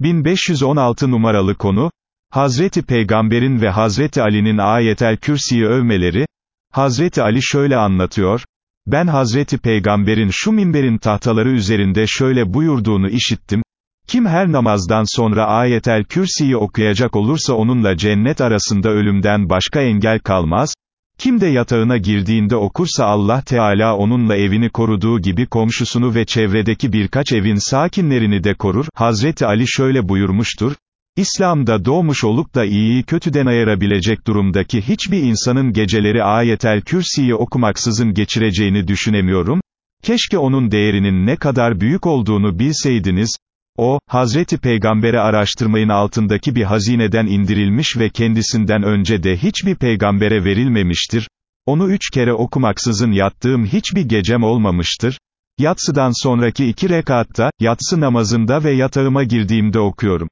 1516 numaralı konu, Hazreti Peygamber'in ve Hazreti Ali'nin ayetel kürsiyi övmeleri, Hazreti Ali şöyle anlatıyor, ben Hazreti Peygamber'in şu minberin tahtaları üzerinde şöyle buyurduğunu işittim, kim her namazdan sonra ayetel kürsiyi okuyacak olursa onunla cennet arasında ölümden başka engel kalmaz, kim de yatağına girdiğinde okursa Allah Teala onunla evini koruduğu gibi komşusunu ve çevredeki birkaç evin sakinlerini de korur, Hazreti Ali şöyle buyurmuştur, İslam'da doğmuş olup da iyiyi kötüden ayırabilecek durumdaki hiçbir insanın geceleri ayetel kürsiyi okumaksızın geçireceğini düşünemiyorum, keşke onun değerinin ne kadar büyük olduğunu bilseydiniz, o, Hazreti Peygamber'e araştırmayın altındaki bir hazineden indirilmiş ve kendisinden önce de hiçbir peygambere verilmemiştir, onu üç kere okumaksızın yattığım hiçbir gecem olmamıştır, yatsıdan sonraki iki rekatta, yatsı namazında ve yatağıma girdiğimde okuyorum.